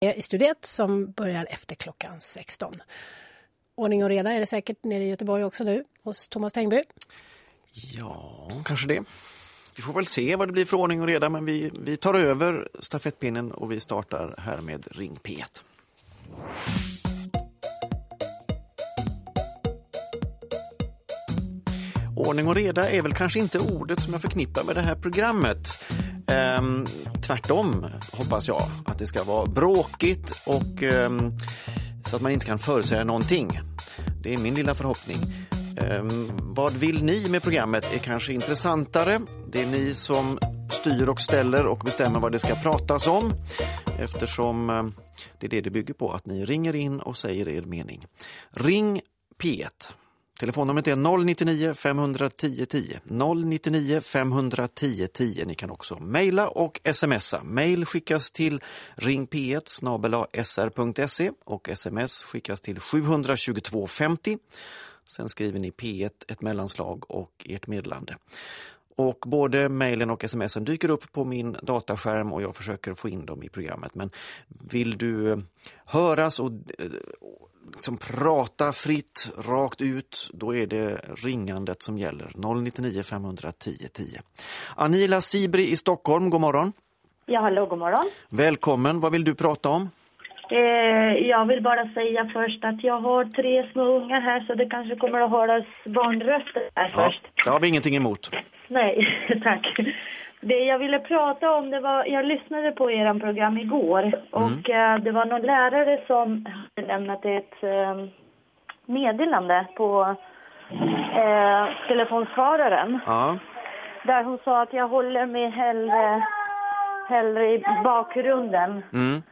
i studiet som börjar efter klockan 16. Ordning och reda är det säkert nere i Göteborg också nu hos Thomas Tengby. Ja, kanske det. Vi får väl se vad det blir för ordning och reda men vi, vi tar över stafettpinnen och vi startar här med Ring P1. Ordning och reda är väl kanske inte ordet som jag förknippar med det här programmet. Ehm, tvärtom hoppas jag att det ska vara bråkigt och ehm, så att man inte kan förutsäga någonting. Det är min lilla förhoppning. Ehm, vad vill ni med programmet är kanske intressantare. Det är ni som styr och ställer och bestämmer vad det ska pratas om eftersom ehm, det är det det bygger på, att ni ringer in och säger er mening. Ring P1 Telefonnumret är 099 510 10. 099 510 10. Ni kan också mejla och smsa. Mejl skickas till ringp1 sr.se och sms skickas till 72250. Sen skriver ni P1, ett mellanslag och ert meddelande. Och både mejlen och smsen dyker upp på min dataskärm och jag försöker få in dem i programmet. Men vill du eh, höras och eh, liksom prata fritt, rakt ut, då är det ringandet som gäller. 099 510 10. Anila Sibri i Stockholm, god morgon. Ja, hallå, god morgon. Välkommen, vad vill du prata om? Eh, jag vill bara säga först att jag har tre små ungar här så det kanske kommer att höras barnröster här Ja, först. det har vi ingenting emot. Nej, tack. Det jag ville prata om, det var, jag lyssnade på er program igår och eh, det var någon lärare som hade lämnat ett eh, meddelande på eh, telefonsvararen Ja, där hon sa att jag håller mig hellre, hellre i bakgrunden. mm.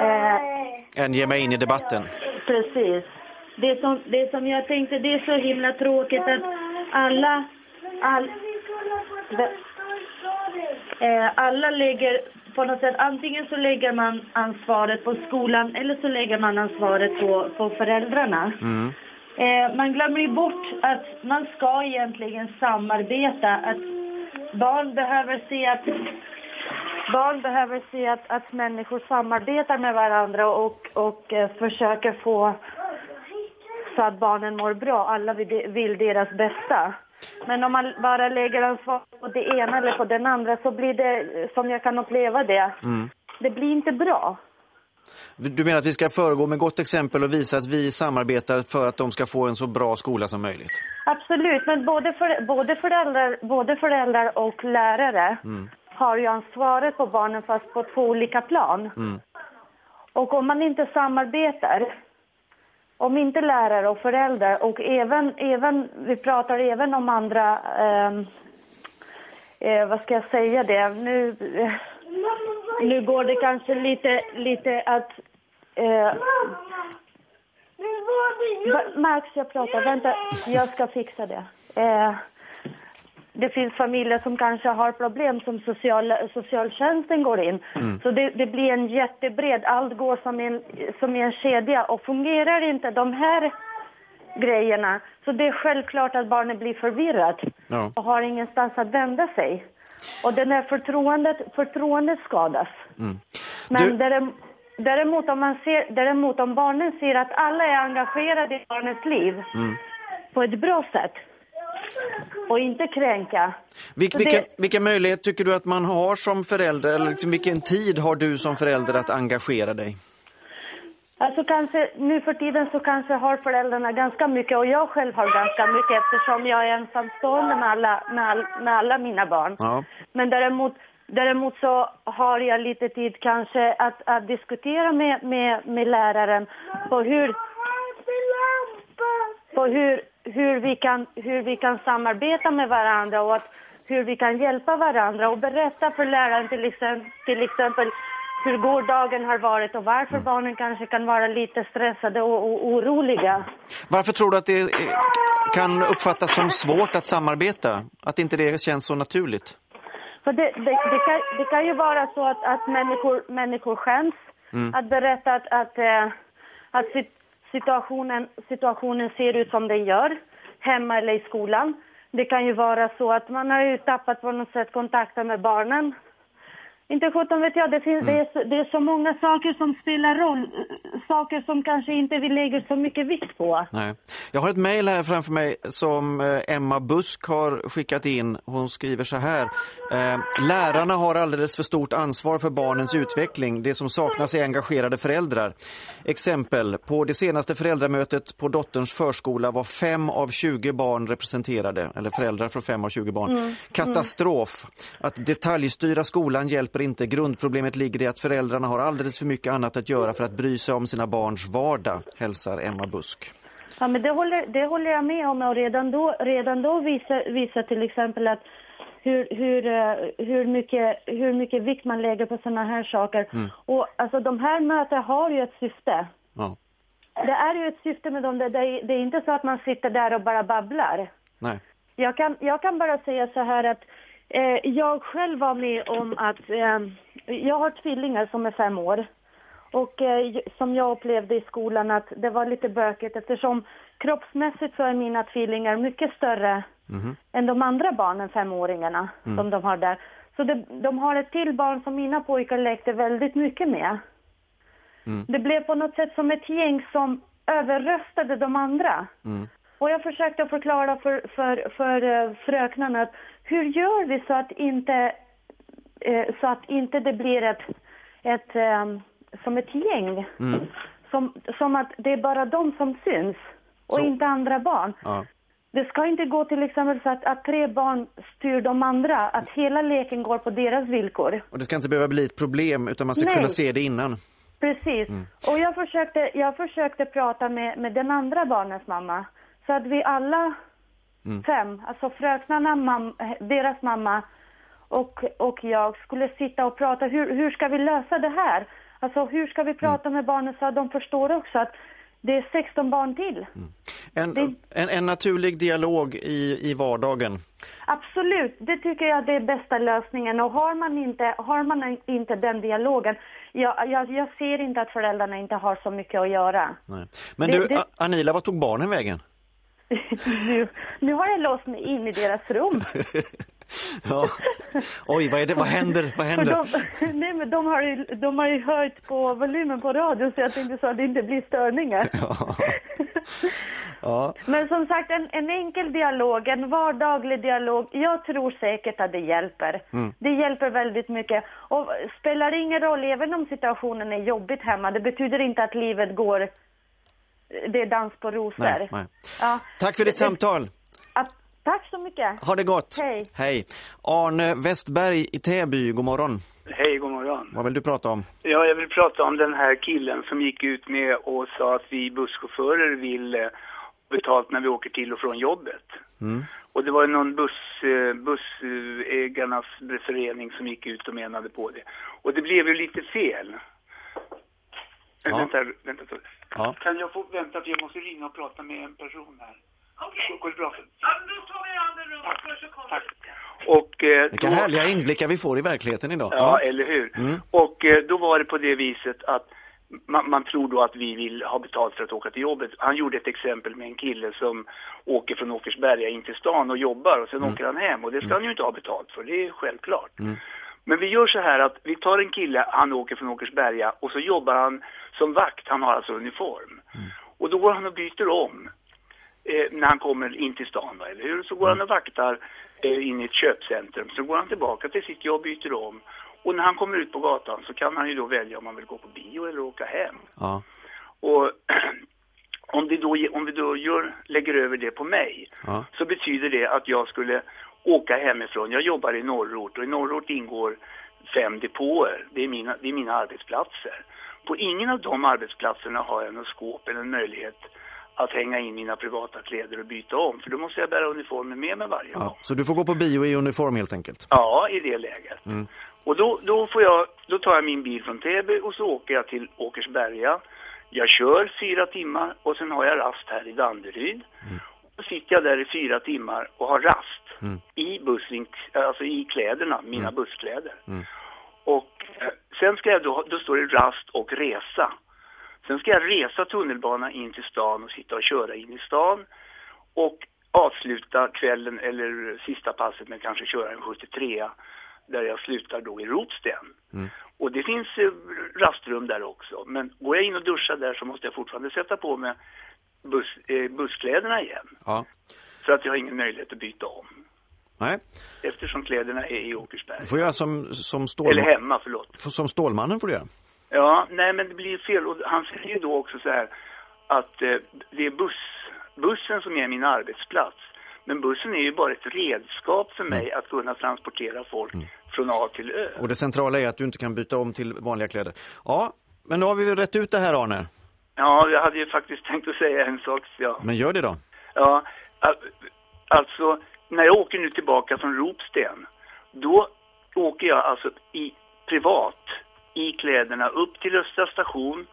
Eh, En ge mig in i debatten. Precis. Det som, det som jag tänkte, det är så himla tråkigt att alla, all, eh, alla lägger på något sätt, antingen så lägger man ansvaret på skolan eller så lägger man ansvaret på, på föräldrarna. Mm. Eh, man glömmer ju bort att man ska egentligen samarbeta, att barn behöver se att Barn behöver se att, att människor samarbetar med varandra och, och eh, försöker få så att barnen mår bra. Alla vill, deras bästa. Men om man bara lägger ansvar på det ena eller på den andra så blir det, som jag kan uppleva det, Mm. det blir inte bra. Du menar att vi ska föregå med gott exempel och visa att vi samarbetar för att de ska få en så bra skola som möjligt? Absolut, men både, för, både, föräldrar, både föräldrar och lärare har ju ansvaret på barnen fast på två olika plan. Mm. Och om man inte samarbetar, om inte lärare och föräldrar och även, även vi pratar även om andra, ehm, eh, vad ska jag säga det, nu, nu går det kanske lite, lite att eh, Max, jag pratar. Vänta, jag ska fixa det. Eh, det finns familjer som kanske har problem som social, socialtjänsten går in. Så det, det blir en jättebred, allt går som en, som en kedja. Och fungerar inte de här grejerna så det är självklart att barnet blir förvirrat Ja. och har ingenstans att vända sig. Och den här förtroendet, förtroendet skadas. Men Du- därem- däremot, om man ser, däremot om barnen ser att alla är engagerade i barnets liv på ett bra sätt och inte kränka. Vil, vilken, det- vilken möjlighet tycker du att man har som förälder eller liksom vilken tid har du som förälder att engagera dig? Alltså kanske, nu för tiden så kanske har föräldrarna ganska mycket och jag själv har ganska mycket eftersom jag är ensamstående med alla, med all, med alla mina barn. Ja. Men däremot, däremot så har jag lite tid kanske att, att diskutera med, med, med läraren på hur, på hur, hur, vi kan, hur vi kan samarbeta med varandra och att, hur vi kan hjälpa varandra och berätta för läraren till exempel, till exempel hur gårdagen har varit och varför barnen kanske kan vara lite stressade och, och oroliga. Varför tror du att det är, kan uppfattas som svårt att samarbeta? Att inte det känns så naturligt? För det, det, det, kan, det kan ju vara så att, att människor, människor skäms att berätta att, att, eh, att sit- situationen, situationen ser ut som den gör hemma eller i skolan. Det kan ju vara så att man har ju tappat på något sätt kontakten med barnen. Inte sjutton vet jag. Det, finns, Mm. det, är så, det är så många saker som spelar roll. Saker som kanske inte vi lägger så mycket vikt på. Nej. Jag har ett mejl här framför mig som eh, Emma Busk har skickat in. Hon skriver så här. Eh, lärarna har alldeles för stort ansvar för barnens utveckling. Det som saknas är engagerade föräldrar. Exempel. På det senaste föräldramötet på dotterns förskola var fem av 20 barn representerade. Eller föräldrar för fem av 20 barn. Katastrof. Att detaljstyra skolan hjälper inte. Grundproblemet ligger i att föräldrarna har alldeles för mycket annat att göra för att bry sig om sina barns vardag. Hälsar Emma Busk. Ja, men det håller, det håller jag med om och redan då, redan då visar, visar till exempel att hur, hur, eh, hur, mycket, hur mycket vikt man lägger på sådana här saker. Och alltså de här mötena har ju ett syfte. Ja. Det är ju ett syfte med dem. Det, det är inte så att man sitter där och bara babblar. Nej. Jag kan, jag kan bara säga så här att eh, jag själv var med om att eh, jag har tvillingar som är fem år. Och eh, som jag upplevde i skolan att det var lite bökigt eftersom kroppsmässigt så är mina tvillingar mycket större än de andra barnen, femåringarna, som de har där. Så det, de har ett till barn som mina pojkar lekte väldigt mycket med. Det blev på något sätt som ett gäng som överröstade de andra. Och jag försökte förklara för, för, för uh, fröknarna att hur gör vi så att inte, eh, så att inte det blir ett, ett ehm, som ett gäng. Som, som att det är bara de som syns och Så- inte andra barn. Ja. Det ska inte gå till exempel så att, att tre barn styr de andra, att hela leken går på deras villkor. Och det ska inte behöva bli ett problem utan man ska Nej. kunna se det innan. Precis. Och jag försökte, jag försökte prata med, med den andra barnens mamma. Så att vi alla fem, alltså fröknarna, mam, deras mamma och, och jag skulle sitta och prata. Hur, hur ska vi lösa det här? Alltså hur ska vi prata med barnen så att de förstår också att det är 16 barn till. En, Det- en, en naturlig dialog i, i vardagen. Absolut, det tycker jag det är bästa lösningen. Och har man inte, har man inte den dialogen, jag, jag, jag ser inte att föräldrarna inte har så mycket att göra. Nej. Men Det- du, det- Anila, vad tog barnen vägen? Nu, nu har jag låst mig in i deras rum. Ja. Oj, vad, är det, vad händer? Vad händer? de, nej, men de, har ju, de har ju höjt på volymen på radion så jag tänkte så att det inte blir störningar. Ja. Men som sagt, en, en enkel dialog, en vardaglig dialog. Jag tror säkert att det hjälper. Mm. Det hjälper väldigt mycket. Och spelar ingen roll, även om situationen är jobbigt hemma, det betyder inte att livet går, det är dans på rosor. Nej, nej. Ja. Tack för ditt Det- samtal. Tack så mycket. Ha det gott. Hej. Hej. Arne Westberg i Täby, god morgon. Hej, god morgon. Vad vill du prata om? Ja, jag vill prata om den här killen som gick ut med och sa att vi busschaufförer vill eh, betalt när vi åker till och från jobbet. Och det var någon buss, eh, bussägarnas förening som gick ut och menade på det. Och det blev ju lite fel. Ja. Vänta, vänta. Ja. Kan jag få vänta för jag måste ringa och prata med en person här. Okej. Går det bra? Ja, då tar vi andra rummet först så kommer Tack. Och, eh, Vilka då- härliga inblickar vi får i verkligheten idag. Ja, eller hur? Och eh, då var det på det viset att man, man tror då att vi vill ha betalt för att åka till jobbet. Han gjorde ett exempel med en kille som åker från Åkersberga in till stan och jobbar och sen åker han hem och det ska han ju inte ha betalt för, det är självklart. Men vi gör så här att vi tar en kille, han åker från Åkersberga och så jobbar han som vakt, han har alltså uniform. Och då går han och byter om eh, när han kommer in till stan, va, eller hur? Så går han och vaktar eh, in i ett köpcentrum. Så går han tillbaka till sitt jobb, byter om. Och när han kommer ut på gatan så kan han ju då välja om han vill gå på bio eller åka hem. Ja. Och om, det då, om vi då gör, lägger över det på mig Ja. så betyder det att jag skulle åka hemifrån. Jag jobbar i norrort och i norrort ingår fem depåer. Det är mina, det är mina arbetsplatser. På ingen av de arbetsplatserna har jag något skåp eller en möjlighet att hänga in mina privata kläder och byta om. För då måste jag bära uniformen med mig varje. Ja. Så du får gå på bio i uniform helt enkelt? Ja, i det läget. Och då, då, får jag, då tar jag min bil från Täby och så åker jag till Åkersberga. Jag kör fyra timmar och sen har jag rast här i Danderyd. Då sitter jag där i fyra timmar och har rast i bussen, alltså i kläderna, mina busskläder. Och eh, sen ska jag då, då står det rast och resa. Sen ska jag resa tunnelbana in till stan och sitta och köra in i stan. Och avsluta kvällen eller sista passet med kanske köra en 73 där jag slutar då i Rotsten. Och det finns eh, rastrum där också. Men går jag in och duschar där så måste jag fortfarande sätta på mig buss, eh, busskläderna igen. Ja. För att jag har ingen möjlighet att byta om. Nej, Eftersom kläderna är i Åkersberga. du får göra som, som, Eller stålman, hemma, förlåt. som Stålmannen får du göra. Ja, nej men det blir fel. Och han säger ju då också så här att eh, det är buss, bussen som är min arbetsplats. Men bussen är ju bara ett redskap för mig att kunna transportera folk från A till Ö. Och det centrala är att du inte kan byta om till vanliga kläder. Ja, men då har vi väl rätt ut det här Arne. Ja, jag hade ju faktiskt tänkt att säga en sak. Ja, Men gör det då. ja al- alltså när jag åker nu tillbaka från Ropsten, då åker jag alltså i privat i kläderna upp till Östra station,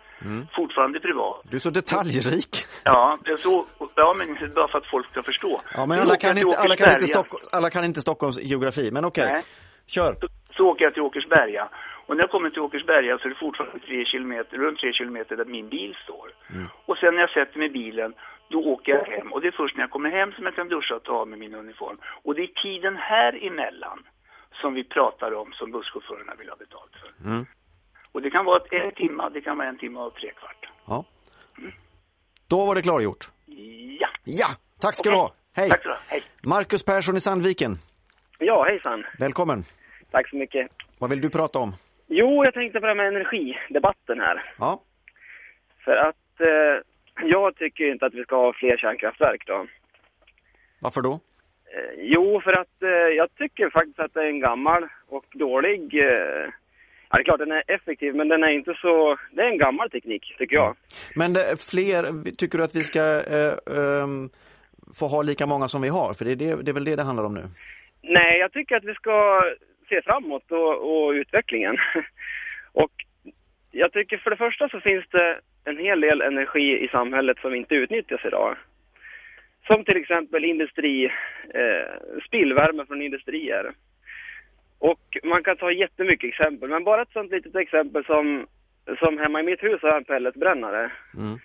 fortfarande privat. Du är så detaljrik. Ja, det är så, ja men bara för att folk ska förstå. Ja, men alla kan, inte, alla, kan inte alla kan inte Stockholms geografi, men okej. Nej. Kör. Så, så åker jag till Åkersberga. Och när jag kommer till Åkersberga så är det fortfarande tre kilometer, runt tre kilometer där min bil står. Och sen när jag sätter mig i bilen, då åker jag hem. Och det är först när jag kommer hem som jag kan duscha och ta av mig min uniform. Och det är tiden här emellan som vi pratar om som busschaufförerna vill ha betalt för. Mm. Och det kan vara ett, en timme, det kan vara en timme och tre kvart. Ja. Då var det klargjort. Ja, Ja, tack ska Okej. du ha. Hej. tack så du ha. Hej. Marcus Persson i Sandviken. Ja, hejsan. Välkommen. Tack så mycket. Vad vill du prata om? Jo, jag tänkte på det här med energidebatten här. Ja. För att eh, jag tycker inte att vi ska ha fler kärnkraftverk då. Varför då? Eh, jo, för att eh, jag tycker faktiskt att det är en gammal och dålig... Eh, ja, det är klart den är effektiv, men den är inte så... Det är en gammal teknik, tycker jag. Men fler, tycker du att vi ska eh, ehm, få ha lika många som vi har? För det är, det, det är väl det det handlar om nu? Nej, jag tycker att vi ska se framåt och, och utvecklingen. och jag tycker för det första så finns det en hel del energi i samhället som inte utnyttjas idag. Som till exempel industri, eh, spillvärme från industrier. Och man kan ta jättemycket exempel, men bara ett sånt litet exempel som, som hemma i mitt hus har jag en pelletbrännare. Mm.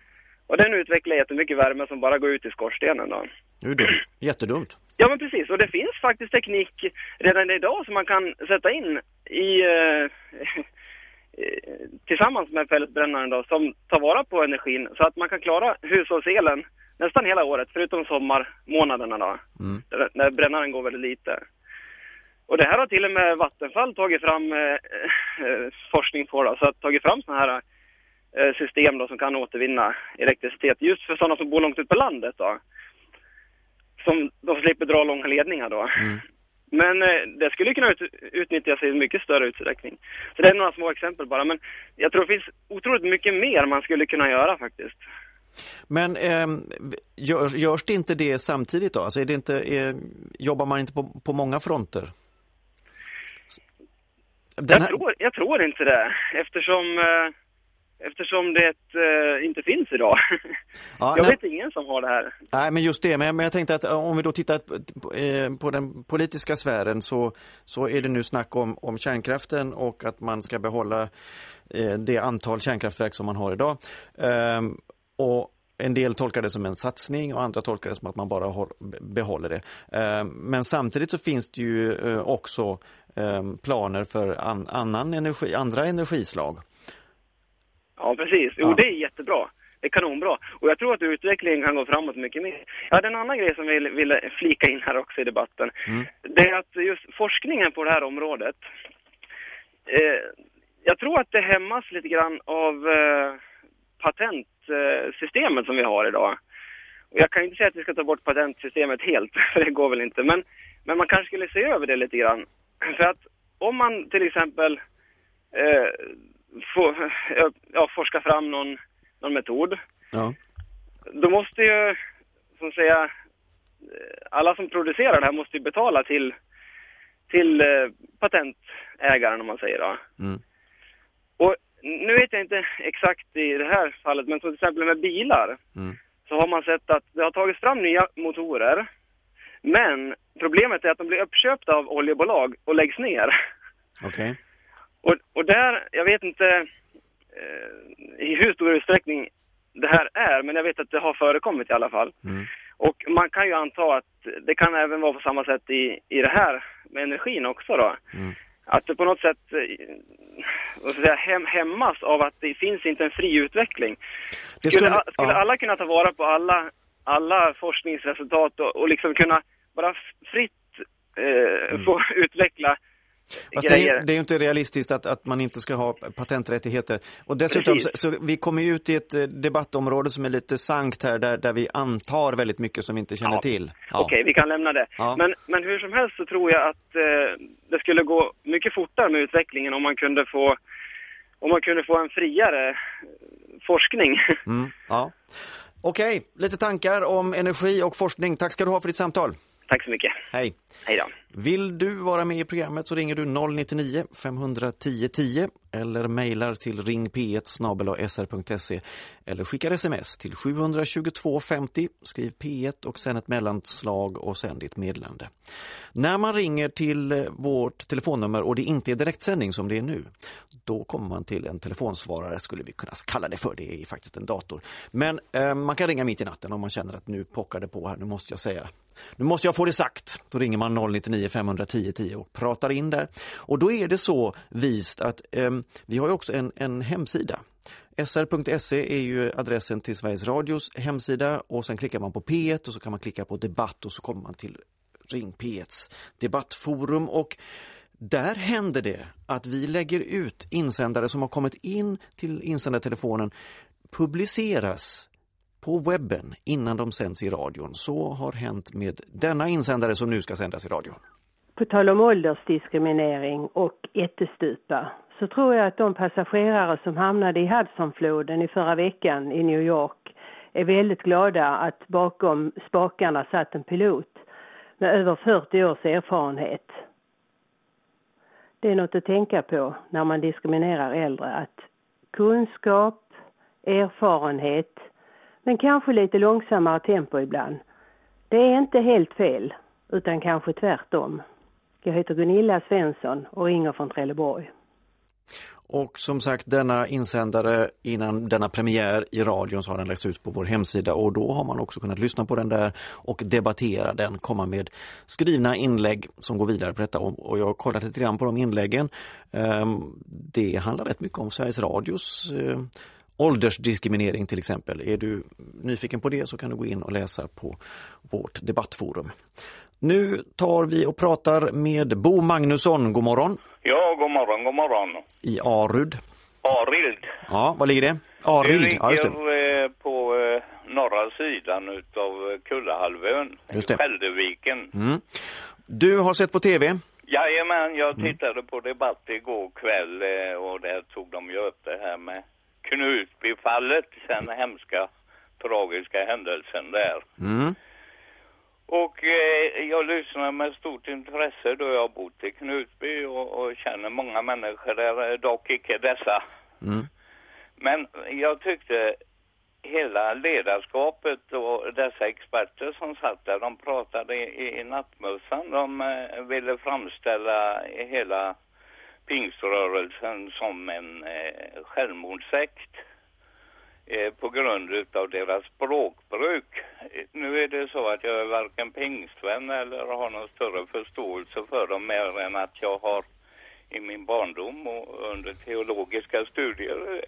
Och den utvecklar jättemycket värme som bara går ut i skorstenen då. Ju dumt. Jättedumt. Ja men precis, och det finns faktiskt teknik redan idag som man kan sätta in i eh, tillsammans med pelletbrännaren då, som tar vara på energin så att man kan klara hushållselen nästan hela året förutom sommarmånaderna då, Mm. där- när brännaren går väldigt lite. Och det här har till och med Vattenfall tagit fram eh, eh, forskning på då, så att tagit fram sådana här eh, system då som kan återvinna elektricitet just för sådana som bor långt ut på landet då. Som de slipper dra långa ledningar då. Men eh, det skulle kunna ut, utnyttjas i mycket större utsträckning. Så det är några små exempel bara, men jag tror det finns otroligt mycket mer man skulle kunna göra faktiskt. Men ehm, görs, görs det inte det samtidigt då? Alltså är det inte, är, jobbar man inte på, på många fronter? Den Jag, här- tror, jag tror inte det, eftersom, eh, eftersom det eh, inte finns idag. Ja, jag nej. vet ingen som har det här. Nej, men just det. Men, men jag tänkte att eh, om vi då tittar på, eh, på den politiska sfären så, så är det nu snack om, om kärnkraften och att man ska behålla eh, det antal kärnkraftverk som man har idag. Ehm, och en del tolkar det som en satsning och andra tolkar det som att man bara håll, behåller det. Ehm, men samtidigt så finns det ju eh, också ehm, planer för an, annan energi, andra energislag. Ja, precis. Jo, Ja. det är jättebra. Det är kanonbra. Och jag tror att utvecklingen kan gå framåt mycket mer. Jag hade en annan grej som jag ville, ville flika in här också i debatten. Det är att just forskningen på det här området, eh, jag tror att det hämmas lite grann av eh, patentsystemet som vi har idag. Och jag kan inte säga att vi ska ta bort patentsystemet helt, för det går väl inte. Men, men man kanske skulle se över det lite grann. För att om man till exempel eh, får, ja, forska fram någon, någon metod, Ja. då måste ju, som säga, eh, alla som producerar det här måste ju betala till, till eh, patentägaren om man säger då. Mm. Och nu vet jag inte exakt i det här fallet, men som till exempel med bilar Mm. så har man sett att det har tagits fram nya motorer. Men problemet är att de blir uppköpta av oljebolag och läggs ner. Okej. Och, och där, jag vet inte eh, i hur stor utsträckning det här är, men jag vet att det har förekommit i alla fall. Mm. Och man kan ju anta att det kan även vara på samma sätt i, i det här med energin också då. Mm. att det på något sätt eh, vad ska jag säga, hem, hämmas av att det finns inte en fri utveckling. Det Skulle, skulle- skulle ja. alla kunna ta vara på alla, alla forskningsresultat och, och liksom kunna bara fritt eh, få utveckla Fast det, är, det är ju inte realistiskt att, att man inte ska ha patenträttigheter. Och dessutom, så, Precis. så vi kommer ju ut i ett eh, debattområde som är lite sankt här, där, där vi antar väldigt mycket som vi inte känner Ja. till. Ja. Okej, vi kan lämna det. Ja. Men, men hur som helst så tror jag att eh, det skulle gå mycket fortare med utvecklingen om man kunde få, om man kunde få en friare eh, forskning. Mm, ja. Okej, lite tankar om energi och forskning. Tack ska du ha för ditt samtal. Tack så mycket. Hej. Hej då. Vill du vara med i programmet så ringer du 099 510 10 eller mejlar till ringp1 sr.se eller skickar sms till 722 50, skriv P1 och sen ett mellanslag och sen ditt meddelande. När man ringer till eh, vårt telefonnummer och det inte är direktsändning som det är nu, då kommer man till en telefonsvarare skulle vi kunna kalla det för, det är faktiskt en dator. Men eh, man kan ringa mitt i natten om man känner att nu pockar det på här, nu måste jag säga nu måste jag få det sagt. Då ringer man 099 510 10 och pratar in där. Och då är det så vist att eh, vi har ju också en, en hemsida. sr.se är ju adressen till Sveriges Radios hemsida och sen klickar man på P1 och så kan man klicka på debatt och så kommer man till Ring P1s debattforum och där händer det att vi lägger ut insändare som har kommit in till insändartelefonen publiceras på webben innan de sänds i radion. Så har hänt med denna insändare som nu ska sändas i radion. På tal om åldersdiskriminering och ättestupa så tror jag att de passagerare som hamnade i Hudsonfloden i förra veckan i New York är väldigt glada att bakom spakarna satt en pilot med över 40 års erfarenhet. Det är något att tänka på när man diskriminerar äldre att kunskap, erfarenhet men kanske lite långsammare tempo ibland. Det är inte helt fel, utan kanske tvärtom. Jag heter Gunilla Svensson och ringer från Trelleborg. Och som sagt, denna insändare innan denna premiär i radion så har den lagts ut på vår hemsida och då har man också kunnat lyssna på den där och debattera den, komma med skrivna inlägg som går vidare på detta. Och jag har kollat lite grann på de inläggen. Ehm, det handlar rätt mycket om Sveriges Radios eh, åldersdiskriminering till exempel. Är du nyfiken på det så kan du gå in och läsa på vårt debattforum. Nu tar vi och pratar med Bo Magnusson. God morgon. Ja, god morgon, god morgon. I Arud. Arild. Ja, var ligger det? Det Arild, ja just det. ligger eh, på eh, norra sidan utav eh, Kullahalvön, Just det. Skälderviken. Mm. Du har sett på tv? Jajamän, jag Mm. tittade på debatt igår kväll och där tog de ju upp det här med Knutbyfallet, den hemska tragiska händelsen där. Mm. Och eh, jag lyssnar med stort intresse då jag har bott i Knutby och, och känner många människor där, eh, dock icke dessa. Mm. Men jag tyckte hela ledarskapet och dessa experter som satt där, de pratade i, i nattmössan. De eh, ville framställa hela pingströrelsen som en eh, självmordssekt eh, på grund utav deras språkbruk. Nu är det så att jag är varken pingstvän eller har någon större förståelse för dem mer än att jag har i min barndom och under teologiska studier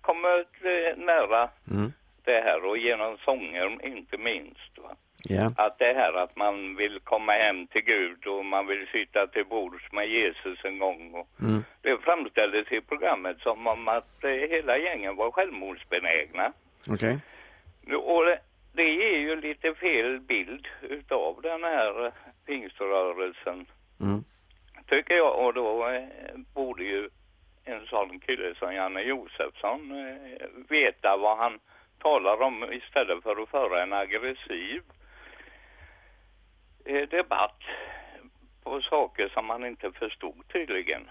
kommit eh, nära Mm. det här och genom sånger inte minst. Va? Ja. Att det här att man vill komma hem till Gud och man vill sitta till bords med Jesus en gång. Och Mm. det framställdes i programmet som om att eh, hela gängen var självmordsbenägna. Okej. Och det, det ger ju lite fel bild utav den här eh, pingströrelsen, Mm. tycker jag. Och då eh, borde ju en sån kille som Janne Josefsson eh, veta vad han talar om istället för att föra en aggressiv debatt på saker som man inte förstod tydligen.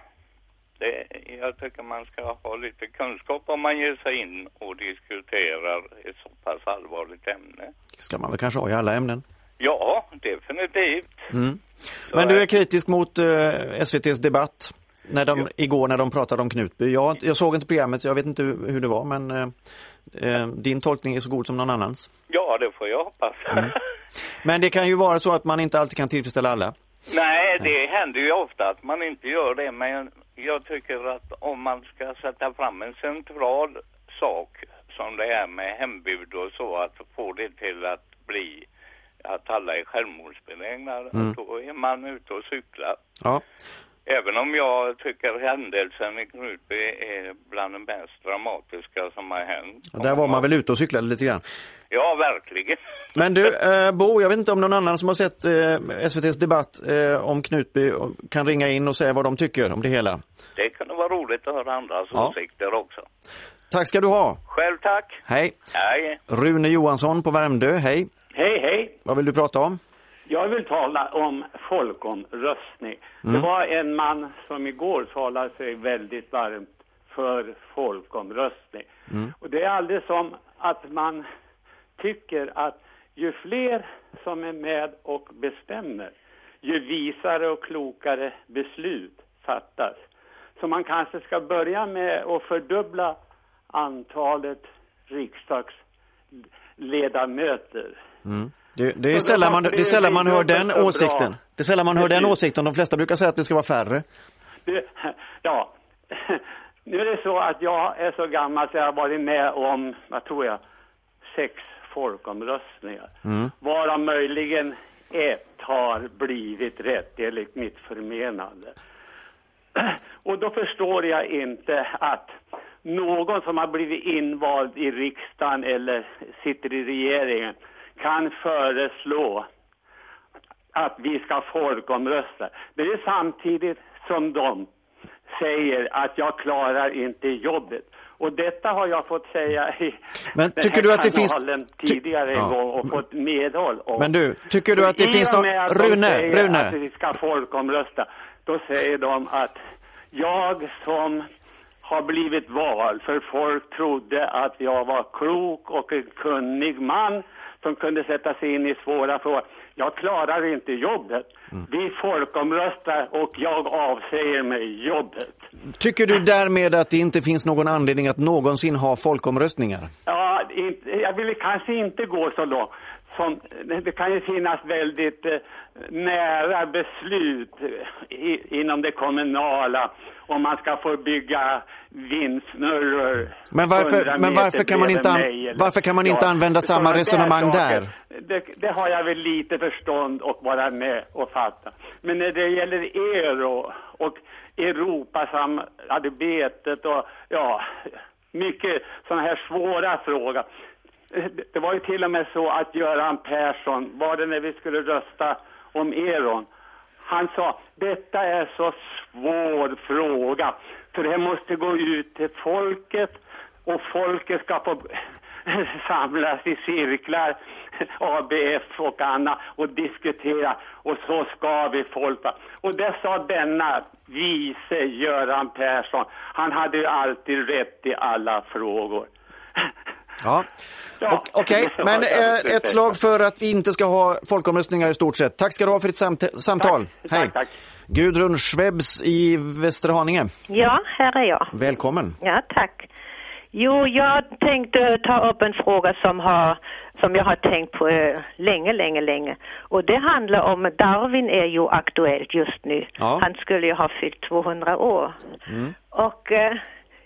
Det, jag tycker man ska ha lite kunskap om man ger sig in och diskuterar ett så pass allvarligt ämne. Ska man väl kanske ha i alla ämnen. Ja, definitivt. Mm. Men du är kritisk mot eh, SVTs debatt när de, igår när de pratade om Knutby. Jag, jag såg inte programmet jag vet inte hur, hur det var men eh, eh, din tolkning är så god som någon annans. Ja, det får jag hoppas. Men det kan ju vara så att man inte alltid kan tillfredsställa alla. Nej, det händer ju ofta att man inte gör det, men jag tycker att om man ska sätta fram en central sak som det är med hembud och så, att få det till att bli att alla är självmordsbenägna, Mm. då är man ute och cyklar. Ja. Även om jag tycker händelsen i Knutby är bland de mest dramatiska som har hänt. Och där var man väl ute och cyklade lite grann. Ja, verkligen. Men du, eh, Bo, jag vet inte om någon annan som har sett eh, SVTs debatt eh, om Knutby kan ringa in och säga vad de tycker om det hela. Det kunde vara roligt att höra andras Ja. åsikter också. Tack ska du ha. Själv tack. Hej. Hej. Rune Johansson på Värmdö, hej. Hej, hej. Vad vill du prata om? Jag vill tala om folkomröstning. Mm. Det var en man som igår talade sig väldigt varmt för folkomröstning. Mm. Och det är alldeles som att man tycker att ju fler som är med och bestämmer, ju visare och klokare beslut fattas. Så man kanske ska börja med att fördubbla antalet riksdagsledamöter. Mm. Det, det, är sällan man, blir det är sällan man det hör den åsikten. Det är sällan man hör den åsikten. De flesta brukar säga att det ska vara färre. Det, ja, nu är det så att jag är så gammal så jag har varit med om, vad tror jag, sex folkomröstningar. Mm. Varav möjligen ett har blivit rätt enligt mitt förmenande. Och då förstår jag inte att någon som har blivit invald i riksdagen eller sitter i regeringen kan föreslå att vi ska folkomrösta. Det är samtidigt som de säger att jag klarar inte jobbet. Och detta har jag fått säga i Men den tycker här du att det finns- kanalen ty- tidigare en gång och fått medhåll om. Men du, tycker du att det finns någon... Rune, Rune. att vi ska folkomrösta, då säger de att jag som har blivit vald, för folk trodde att jag var klok och en kunnig man som kunde sätta sig in i svåra frågor. Jag klarar inte jobbet. Mm. Vi folkomröstar och jag avsäger mig jobbet. Tycker du därmed att det inte finns någon anledning att någonsin ha folkomröstningar? Ja, jag vill kanske inte gå så långt. Som, det kan ju finnas väldigt eh, nära beslut i, inom det kommunala om man ska få bygga vindsnurror Men varför- 100 men varför kan man inte an- mig, varför kan man inte använda samma resonemang saker. där? Det, det har jag väl lite förstånd och vara med och fatta. Men när det gäller euro och Europasamarbetet och ja, mycket sådana här svåra frågor. Det- var ju till och med så att Göran Persson, var det när vi skulle rösta om Eron han sa detta är så svår fråga för det måste gå ut till folket och folket ska få samlas i cirklar, ABF och annat och diskutera och så ska vi folk. va. Och det sa denna vice Göran Persson. Han hade ju alltid rätt i alla frågor. Ja. Okej, var men eh, ett slag för att vi inte ska ha folkomröstningar i stort sett. Tack ska du ha för ditt samt- samtal. Tack, Hej. tack, tack. Gudrun Schwebs i Västerhaninge. Ja, här är jag. Välkommen. Ja, tack. Jo, jag tänkte ta upp en fråga som, har, som jag har tänkt på eh, länge, länge, länge. Och det handlar om, Darwin är ju aktuellt just nu. Ja. Han skulle ju ha fyllt 200 år. Mm. Och eh,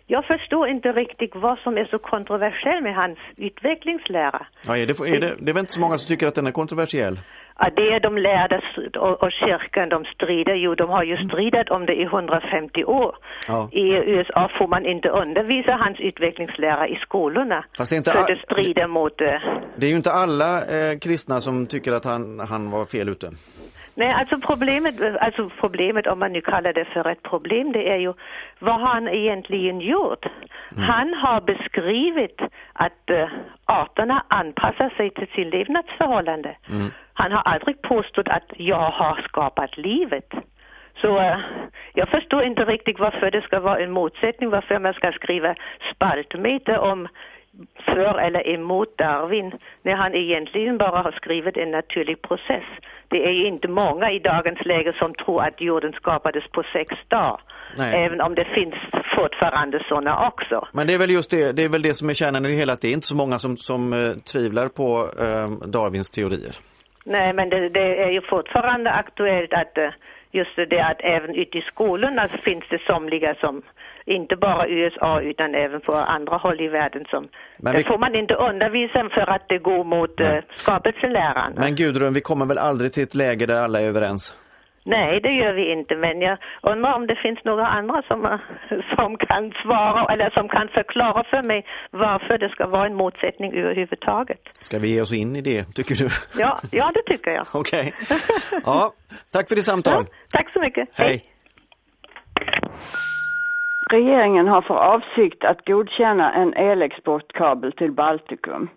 jag förstår inte riktigt vad som är så kontroversiellt med hans utvecklingslära. Ja, är det, är det, det är väl inte så många som tycker att den är kontroversiell? Ja, det är de lärda och, och kyrkan, de strider ju, de har ju stridat om det i 150 år. Ja. I USA får man inte undervisa hans utvecklingslära i skolorna. Fast det är inte för det strider mot... eh, Det är ju inte alla eh, kristna som tycker att han, han var fel ute. Nej, alltså problemet, alltså problemet, om man nu kallar det för ett problem, det är ju vad har han egentligen gjort? Han har beskrivit att uh, arterna anpassar sig till sin levnadsförhållande. Han har aldrig påstått att jag har skapat livet. Så eh, jag förstår inte riktigt varför det ska vara en motsättning, varför man ska skriva spaltmeter om för eller emot Darwin när han egentligen bara har skrivit en naturlig process. Det är ju inte många i dagens läge som tror att jorden skapades på sex dagar. Nej. Även om det finns fortfarande sådana också. Men det är väl just det, det är väl det som är kärnan i det hela, att det är inte så många som, som eh, tvivlar på eh, Darwins teorier. Nej, men det, det är ju fortfarande aktuellt att eh, just det att även ute i skolorna finns det somliga som inte bara USA utan även på andra håll i världen som Men vi- får man inte undervisa för att det går mot eh, skapelseläran. Men Gudrun, vi kommer väl aldrig till ett läge där alla är överens? Nej, det gör vi inte, men jag undrar om det finns några andra som, som kan svara eller som kan förklara för mig varför det ska vara en motsättning överhuvudtaget. Ska vi ge oss in i det, tycker du? Ja, ja det tycker jag. Okej. Ja, tack för ditt samtal. Tack så mycket. Hej. Regeringen har för avsikt att godkänna en elexportkabel till Baltikum.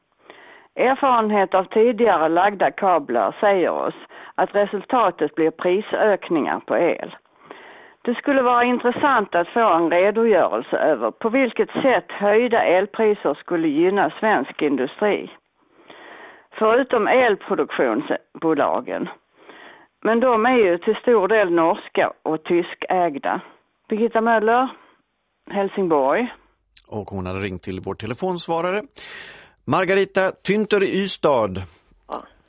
Erfarenhet av tidigare lagda kablar säger oss att resultatet blir prisökningar på el. Det skulle vara intressant att få en redogörelse över på vilket sätt höjda elpriser skulle gynna svensk industri. Förutom elproduktionsbolagen. Men de är ju till stor del norska och tyskägda. Birgitta Möller, Helsingborg. Och hon hade ringt till vår telefonsvarare. Margarita Tynter i Ystad.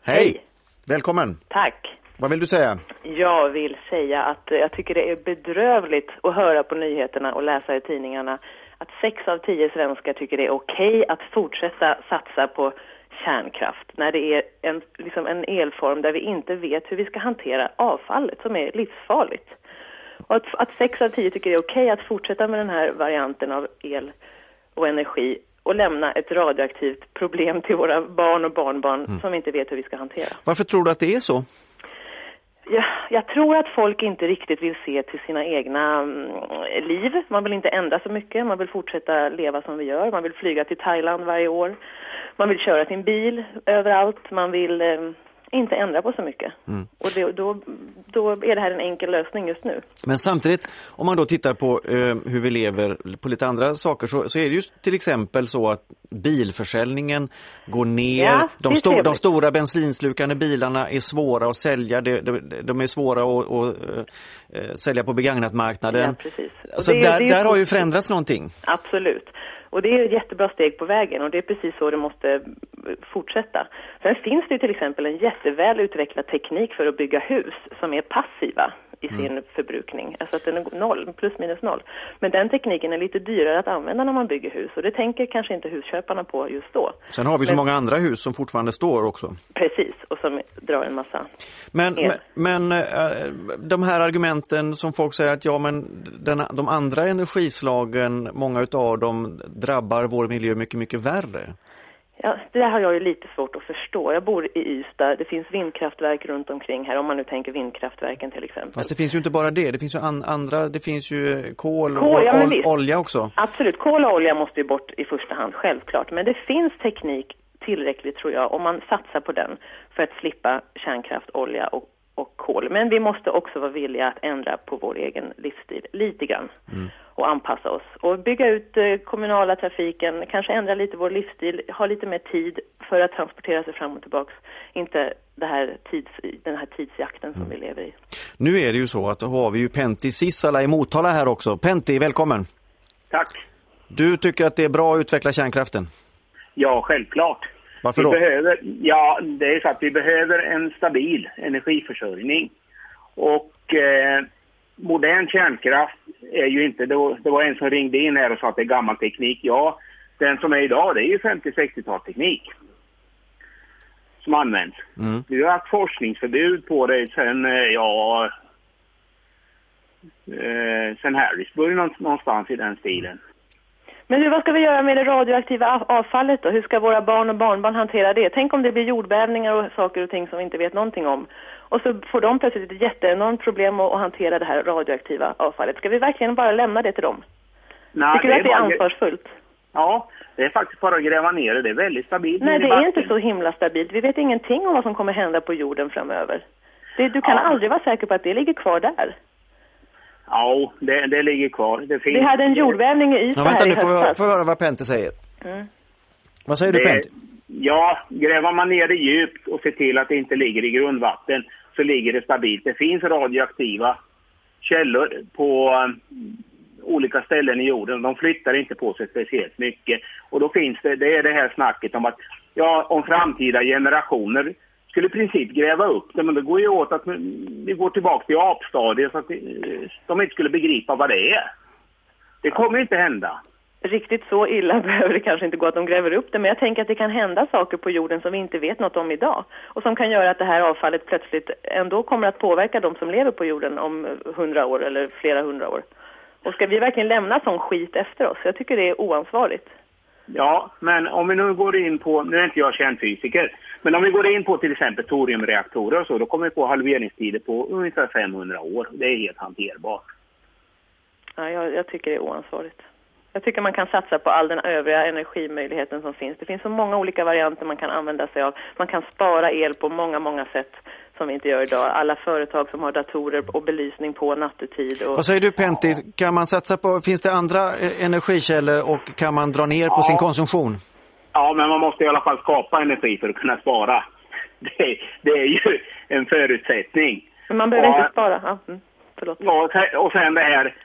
Hej. Välkommen. Tack. Vad vill du säga? Jag vill säga att eh, jag tycker det är bedrövligt att höra på nyheterna och läsa i tidningarna att sex av tio svenskar tycker det är okej att fortsätta satsa på kärnkraft när det är en, liksom en elform där vi inte vet hur vi ska hantera avfallet som är livsfarligt. Och att, att sex av tio tycker det är okej att fortsätta med den här varianten av el och energi och lämna ett radioaktivt problem till våra barn och barnbarn som vi inte vet hur vi ska hantera. Varför tror du att det är så? Ja, jag tror att folk inte riktigt vill se till sina egna mm, liv. Man vill inte ändra så mycket. Man vill fortsätta leva som vi gör. Man vill flyga till Thailand varje år. Man vill köra sin bil överallt. Man vill eh, inte ändra på så mycket. Mm. Och det, då, då är det här en enkel lösning just nu. Men samtidigt, om man då tittar på eh, hur vi lever på lite andra saker så, så är det ju till exempel så att bilförsäljningen går ner. Ja, de, sto- de stora bensinslukande bilarna är svåra att sälja. De, de, de är svåra att, att eh, sälja på begagnatmarknaden. Ja, precis. Och Så det är- där, det är där har ju förändrats någonting. Absolut. Och det är ett jättebra steg på vägen och det är precis så det måste fortsätta. Sen finns det ju till exempel en jätteväl utvecklad teknik för att bygga hus som är passiva i sin förbrukning. Alltså att den är noll, plus minus noll. Men den tekniken är lite dyrare att använda när man bygger hus och det tänker kanske inte husköparna på just då. Sen har vi så Men- många andra hus som fortfarande står också. Precis, och som drar en massa. Men, El. men, men eh, de här argumenten som folk säger att ja men den, de andra energislagen, många utav dem drabbar vår miljö mycket, mycket värre. Ja, det har jag ju lite svårt att förstå. Jag bor i Ystad, det finns vindkraftverk runt omkring här, om man nu tänker vindkraftverken till exempel. Fast det finns ju inte bara det, det finns ju an, andra, det finns ju kol, Kol, och ja, ol, olja också. Absolut, kol och olja måste ju bort i första hand, självklart. Men det finns teknik tillräckligt tror jag, om man satsar på den för att slippa kärnkraft, olja och, och kol. Men vi måste också vara villiga att ändra på vår egen livsstil lite grann och anpassa oss. Och bygga ut eh, kommunala trafiken, kanske ändra lite vår livsstil, ha lite mer tid för att transportera sig fram och tillbaks. Inte det här tids, den här tidsjakten som vi lever i. Nu är det ju så att då har vi ju Pentti Sissala i Motala här också. Pentti, välkommen! Tack. Du tycker att det är bra att utveckla kärnkraften? Ja, självklart. Varför vi då? Behöver, ja, det är så att vi behöver en stabil energiförsörjning. Och eh, modern kärnkraft är ju inte... Det var, det var en som ringde in här och sa att det är gammal teknik. Ja, den som är idag det är ju 50-60-talsteknik som används. Mm. Vi har haft forskningsförbud på det sen, eh, ja... Eh, sen Harrisburg någon- någonstans i den stilen. Men du, vad ska vi göra med det radioaktiva av- avfallet då? Hur ska våra barn och barnbarn hantera det? Tänk om det blir jordbävningar och saker och ting som vi inte vet någonting om. Och så får de plötsligt ett jätteenormt problem att, hantera det här radioaktiva avfallet. Ska vi verkligen bara lämna det till dem? Nej, Tycker du att det är ansvarsfullt? Ja, det är faktiskt bara att gräva ner det. Det är väldigt stabilt. Nej, det är inte så himla stabilt. Vi vet ingenting om vad som kommer hända på jorden framöver. Det, du kan Ja. aldrig vara säker på att det ligger kvar där. Ja, det, det ligger kvar. Det finns... Vi hade en jordbävning i Ystad Ja, vänta nu får vi, får vi höra vad Pentti säger. Mm. Vad säger du Det- Pentti? Ja, gräver man ner det djupt och ser till att det inte ligger i grundvatten så ligger det stabilt. Det finns radioaktiva källor på um, olika ställen i jorden. De flyttar inte på sig speciellt mycket. Och då finns det, det är det här snacket om att ja, om framtida generationer skulle i princip gräva upp det, men det går ju åt att vi går tillbaka till apstadiet så att de inte skulle begripa vad det är. Det kommer inte hända. Riktigt så illa behöver det kanske inte gå att de gräver upp det, men jag tänker att det kan hända saker på jorden som vi inte vet något om idag. Och som kan göra att det här avfallet plötsligt ändå kommer att påverka de som lever på jorden om hundra år eller flera hundra år. Och ska vi verkligen lämna sån skit efter oss? Jag tycker det är oansvarigt. Ja, men om vi nu går in på, nu är inte jag kärnfysiker, men om vi går in på till exempel toriumreaktorer och så, då kommer vi få halveringstider på ungefär 500 år. Det är helt hanterbart. Ja, jag, jag tycker det är oansvarigt. Jag tycker man kan satsa på all den övriga energimöjligheten som finns. Det finns så många olika varianter man kan använda sig av. Man kan spara el på många, många sätt som vi inte gör idag. Alla företag som har datorer och belysning på nattetid. Och... Vad säger du Pentti, kan man satsa på, finns det andra eh, energikällor och kan man dra ner på ja. sin konsumtion? Ja, men man måste i alla fall skapa energi för att kunna spara. Det, det är ju en förutsättning. Men man behöver och, inte spara. Ja, mm, förlåt. Ja, och sen det här,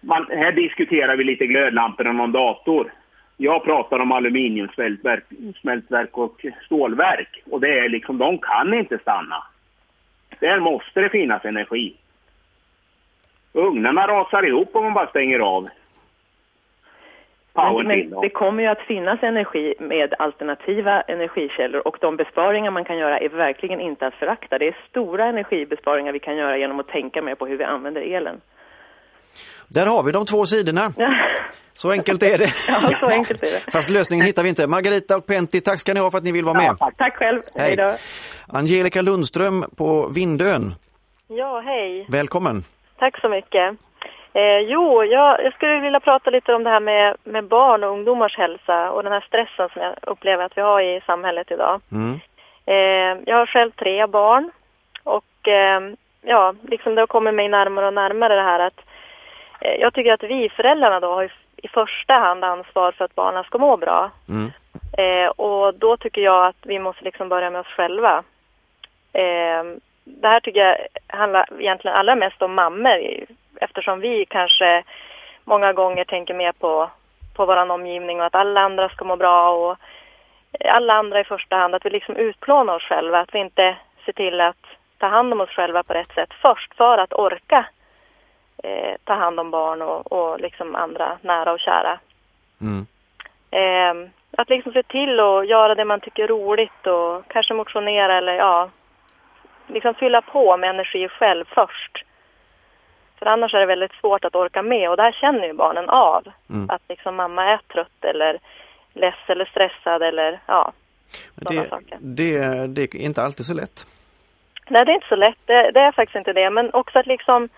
man, här diskuterar vi lite glödlampor och någon dator. Jag pratar om aluminiumsmältverk och stålverk. Och det är liksom, de kan inte stanna. Där måste det finnas energi. Ugnarna rasar ihop om man bara stänger av. Men, men det kommer ju att finnas energi med alternativa energikällor och de besparingar man kan göra är verkligen inte att förakta. Det är stora energibesparingar vi kan göra genom att tänka mer på hur vi använder elen. Där har vi de två sidorna. Så enkelt är det. Ja, så enkelt är det. Fast lösningen hittar vi inte. Margarita och Pentti, tack ska ni ha för att ni vill vara med. Ja, tack. tack själv. Hej. hej då. Angelica Lundström på Vindön. Ja, hej. Välkommen. Tack så mycket. Eh, jo, jag, jag, skulle vilja prata lite om det här med, med barn och ungdomars hälsa och den här stressen som jag upplever att vi har i samhället idag. Mm. Eh, jag har själv tre barn och eh, ja, liksom det har kommit mig närmare och närmare det här att Eh, jag tycker att vi föräldrarna då har i första hand ansvar för att barnen ska må bra. Mm. Eh, och då tycker jag att vi måste liksom börja med oss själva. Eh, det här tycker jag handlar egentligen allra mest om mammor eftersom vi kanske många gånger tänker mer på, på vår omgivning och att alla andra ska må bra och alla andra i första hand, att vi liksom utplånar oss själva, att vi inte ser till att ta hand om oss själva på rätt sätt först för att orka eh, ta hand om barn och, och liksom andra nära och kära. Mm. Eh, att liksom se till att göra det man tycker är roligt och kanske motionera eller ja, liksom fylla på med energi själv först. För annars är det väldigt svårt att orka med och det här känner ju barnen av. Mm. Att liksom mamma är trött eller less eller stressad eller ja, det, saker. Det, det är inte alltid så lätt. Nej, det är inte så lätt. Det, det är faktiskt inte det. Men också att liksom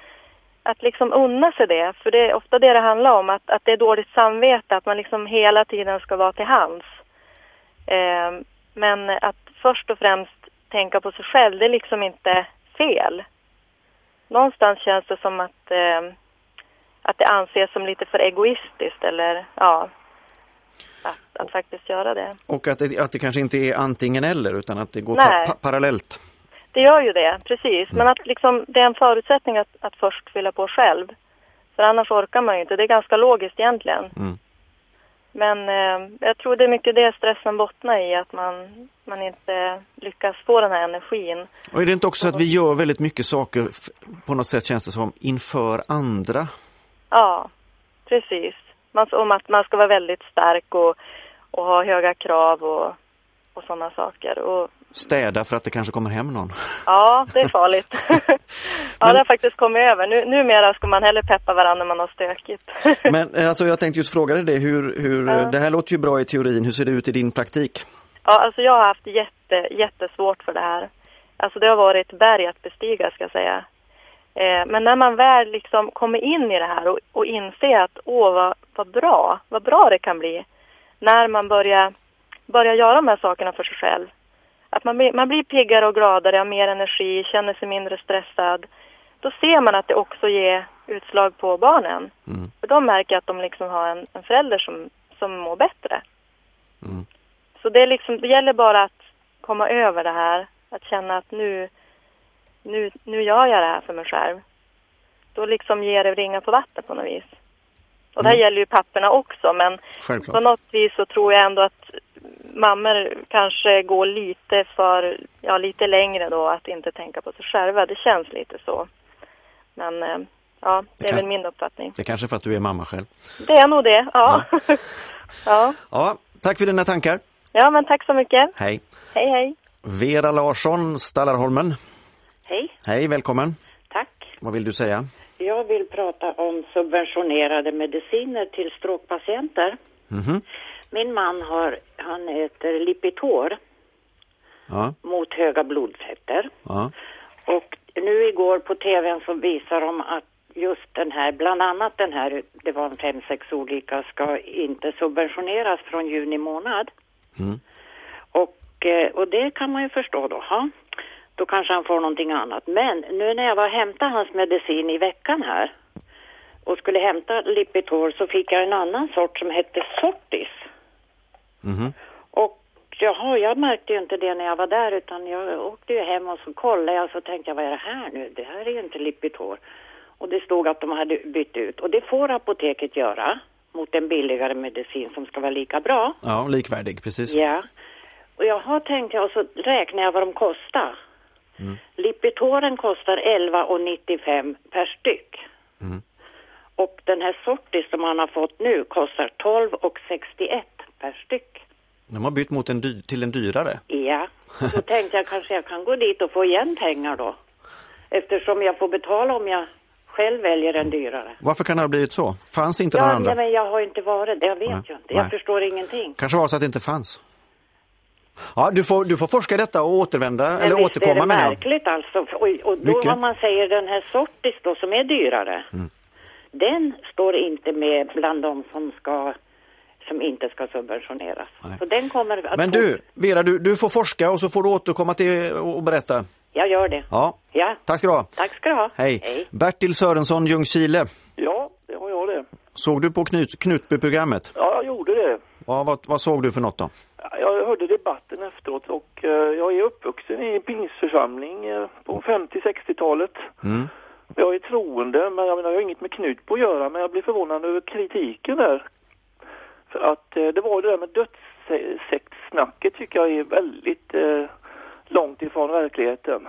att liksom unna sig det, för det är ofta det det handlar om, att, att det är dåligt samvete, att man liksom hela tiden ska vara till hands. Eh, men att först och främst tänka på sig själv, det är liksom inte fel. Någonstans känns det som att, eh, att det anses som lite för egoistiskt eller ja, att, att faktiskt göra det. Och att det, att det kanske inte är antingen eller utan att det går pa parallellt. Det gör ju det, precis. Men att liksom, det är en förutsättning att, att först fylla på själv. För annars orkar man ju inte. Det är ganska logiskt egentligen. Mm. Men eh, jag tror det är mycket det stressen bottnar i, att man, man inte lyckas få den här energin. Och är det inte också att vi gör väldigt mycket saker, på något sätt känns det som, inför andra? Ja, precis. Man, om att man ska vara väldigt stark och, och ha höga krav och, och sådana saker. Och städa för att det kanske kommer hem någon. Ja, det är farligt. ja, men, det har faktiskt kommit över. Nu, numera ska man hellre peppa varandra när man har stökigt. men eh, alltså, jag tänkte just fråga dig det. Hur, hur, ja. Det här låter ju bra i teorin. Hur ser det ut i din praktik? Ja, alltså jag har haft jätte, jättesvårt för det här. Alltså det har varit berg att bestiga ska jag säga. Eh, men när man väl liksom kommer in i det här och, och inser att åh vad, vad bra, vad bra det kan bli. När man börjar, börjar göra de här sakerna för sig själv att man, man blir piggare och gladare, har mer energi, känner sig mindre stressad. Då ser man att det också ger utslag på barnen. Mm. För de märker att de liksom har en, en förälder som, som mår bättre. Mm. Så det, är liksom, det gäller bara att komma över det här. Att känna att nu, nu, nu gör jag det här för mig själv. Då liksom ger det ringa på vatten på något vis. Och det här mm. gäller ju papperna också men Självklart. på något vis så tror jag ändå att mammor kanske går lite för, ja lite längre då att inte tänka på sig själva. Det känns lite så. Men eh, ja, det, Det är kan- väl min uppfattning. Det är kanske för att du är mamma själv. Det är nog det, ja. Ja, Ja, tack för dina tankar. ja men tack så mycket. Hej. Hej, hej. Vera Larsson, Stallarholmen. Hej, Hej, välkommen. tack. Vad vill du säga? Jag vill prata om subventionerade mediciner till stråkpatienter. Mhm. Min man har, han äter Lipitor Ja, mot höga blodfetter. ja. Och nu igår på tvn så visar de att just den här, bland annat den här, det var en fem, sex olika, ska inte subventioneras från juni månad. Mm. Och, eh, och det kan man ju förstå då. Ha? Då kanske han får någonting annat. Men nu när jag var och hämtade hans medicin i veckan här och skulle hämta Lipitor så fick jag en annan sort som hette Sortis. Mhm. Och jaha, jag märkte ju inte det när jag var där utan jag åkte ju hem och så kollade jag och så tänkte jag vad är det här nu? Det här är ju inte Lipitor. Och det stod att de hade bytt ut och det får apoteket göra mot en billigare medicin som ska vara lika bra. Ja, likvärdig, precis. Ja. Och jag har tänkt, och så räknar jag vad de kostar. Mm. Lipitoren kostar 11,95 per styck. Mm. Och den här sortis som han har fått nu kostar 12,61 per styck. De har bytt mot en till en dyrare. Ja, då tänkte jag kanske jag kan gå dit och få igen pengar då. Eftersom jag får betala om jag själv väljer en dyrare. Varför kan det ha blivit så? Fanns det inte någon Ja, andra? nej, men jag har inte varit det. Jag vet Nej, ju inte. Jag nej. förstår ingenting. Kanske var så att det inte fanns. Ja, du får, du får forska detta och återvända, Men eller visst återkomma är det det. märkligt alltså. Och, och då Mycket. om man säger den här sortis då som är dyrare. Mm. Den står inte med bland de som ska som inte ska subventioneras. Så den kommer att Men du, Vera, du, du får forska och så får du återkomma till och berätta. Jag gör det. Ja, Ja, tack ska du ha. tack ska du ha. Hej. Bertil Sörensson, Ljungskile. Ja, det har jag det. Såg du på Knut, Knutby-programmet? Ja, jag gjorde det. Ja, vad, vad såg du för något då? Jag hörde debatten efteråt och eh, jag är uppvuxen i en pingsförsamling eh, på 50-60-talet. Mm. Jag är troende, men jag, menar, jag har inget med Knut på att göra, men jag blev förvånad över kritiken där. För att eh, det var det där med dödssektsnacket tycker jag är väldigt eh, långt ifrån verkligheten.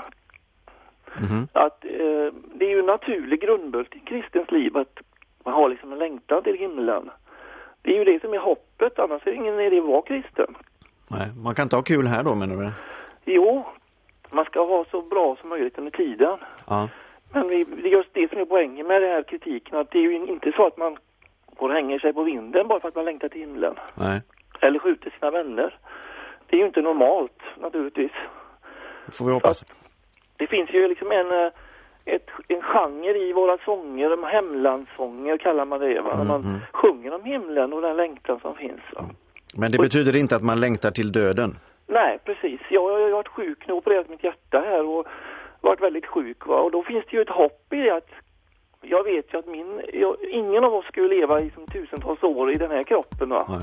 Mhm. Att eh, det är ju en naturlig grundbult i kristens liv att man har liksom en längtan till himlen. Det är ju det som är hoppet, annars är det ingen idé att vara kristen. Nej, man kan inte ha kul här då menar du? Jo, man ska ha så bra som möjligt under tiden. Ja. Men vi, det är just det som är poängen med den här kritiken, att det är ju inte så att man går och hänger sig på vinden bara för att man längtar till himlen. Nej, Eller skjuter sina vänner. Det är ju inte normalt, naturligtvis. det får vi hoppas. Det finns ju liksom en, eh, ett, en genre i våra sånger, hemlandssånger kallar man det, va? När man Mm. sjunger om himlen och den längtan som finns. Va? Men det betyder inte att man längtar till döden. Nej, precis. Jag, jag har varit sjuk nu, opererat mitt hjärta här och varit väldigt sjuk. Va? Och då finns det ju ett hopp i det att jag vet ju att min, jag, ingen av oss skulle leva i som tusentals år i den här kroppen. Va?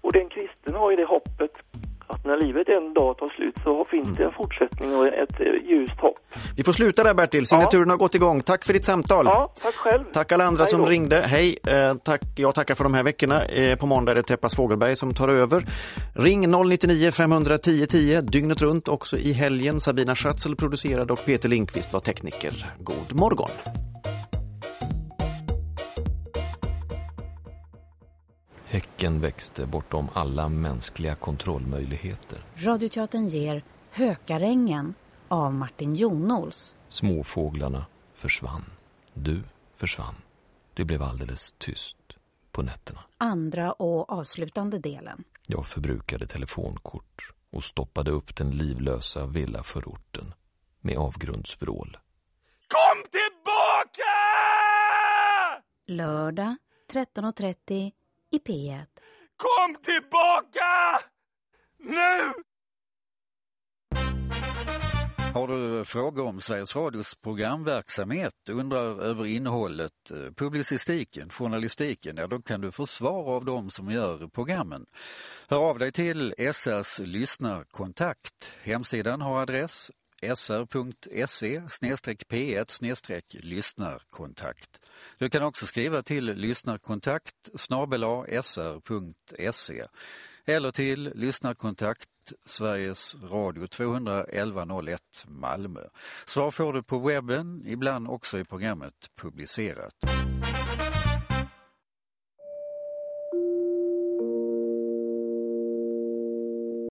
Och den kristen har ju det hoppet att när livet en dag tar slut så finns det en fortsättning och ett eh, ljust hopp. Vi får sluta där Bertil, signaturen har gått igång. Tack för ditt samtal. Ja, tack själv. Tack alla andra Hej som då. ringde. Hej, eh, tack, jag tackar för de här veckorna. Eh, på måndag är det Teppas Fågelberg som tar över. Ring 099 510 10 dygnet runt också i helgen. Sabina Schatzel producerade och Peter Linkvist var tekniker. God morgon! Häcken växte bortom alla mänskliga kontrollmöjligheter. Radioteatern ger Hökarängen av Martin Jonols. Småfåglarna försvann. Du försvann. Det blev alldeles tyst på nätterna. Andra och avslutande delen. Jag förbrukade telefonkort och stoppade upp den livlösa villaförorten med avgrundsvrål. Kom tillbaka! Lördag 13.30 i P1. Kom tillbaka! Nu! Har du frågor om Sveriges Radios programverksamhet, undrar över innehållet, eh, publicistiken, journalistiken, ja då kan du få svar av dem som gör programmen. Hör av dig till SRs lyssnarkontakt. Hemsidan har adress sr.se p1 lyssnarkontakt. Du kan också skriva till lyssnarkontakt snabel sr.se eller till lyssnarkontakt Sveriges Radio 211 01 Malmö. Svar får du på webben, ibland också i programmet publicerat.